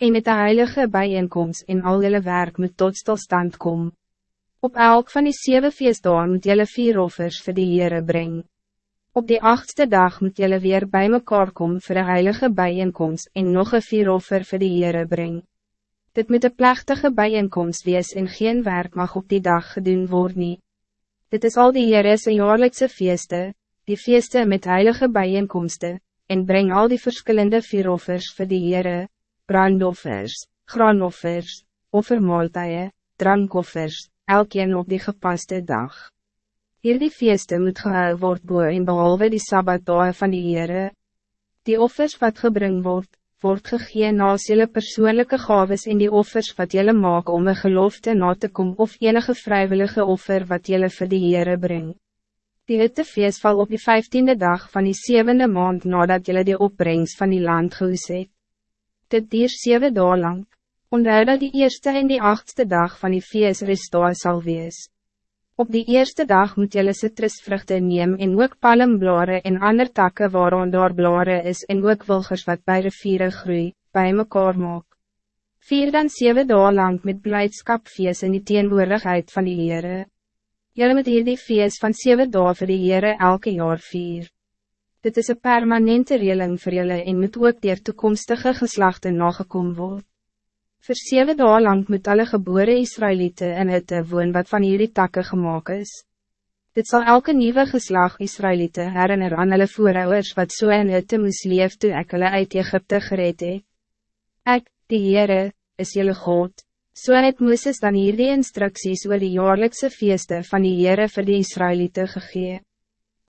en met de heilige bijeenkomst in al jullie werk moet tot stilstand kom. Op elk van die zeven feestdagen moet jullie vier offers voor de Heere brengen. Op die achtste dag moet jullie weer bij mekaar komen voor de heilige bijeenkomst en nog een vier offer voor de Heere brengen. Dit moet een plechtige bijeenkomst wees en geen werk mag op die dag gedaan worden. Dit is al die Heere's jaarlijkse feesten, die feesten met heilige bijeenkomsten, en breng al die verschillende vieroffers voor die Heere, brandoffers, graanoffers, offermaaltuie, drankoffers, elkeen op die gepaste dag. Hierdie feeste moet gehou word boe en behalve die sabbatdae van die Heere. Die offers wat gebring word, word gegeen als jylle persoonlijke gaves en die offers wat jylle maak om een gelofte na te kom of enige vrijwillige offer wat jylle vir die Heere bring. Die hittefeest val op die vijftiende dag van die zevende maand nadat jylle die opbrengst van die land gehoes het. Dit dier zeven dagen lang, onthou dat die eerste en die achtste dag van die feest restaar sal wees. Op die eerste dag moet jylle citrusvruchten neem en ook palmblare en ander takken waarom daar blare is en ook wilgers wat bij riviere groei, bij mekaar maak. Vier dan zeven dagen lang met blijdschap feest in die teenwoordigheid van die Heere. Jylle moet hier die feest van zeven dagen vir die Heere elke jaar vier. Dit is een permanente reling voor jullie en moet ook dier toekomstige geslachten nagekom word. Voor zeven dagen lang moet alle geboren Israëlieten en het woon wat van jullie takken gemaakt is. Dit zal elke nieuwe geslag Israëlieten herinner aan hulle voorouders wat so in het moes leef toe ek hulle uit Egypte gereed het. Ek, die Heere, is jullie God. So het Moeses dan hier die instructies oor die jaarlikse feeste van die Heere vir die Israëlieten gegee.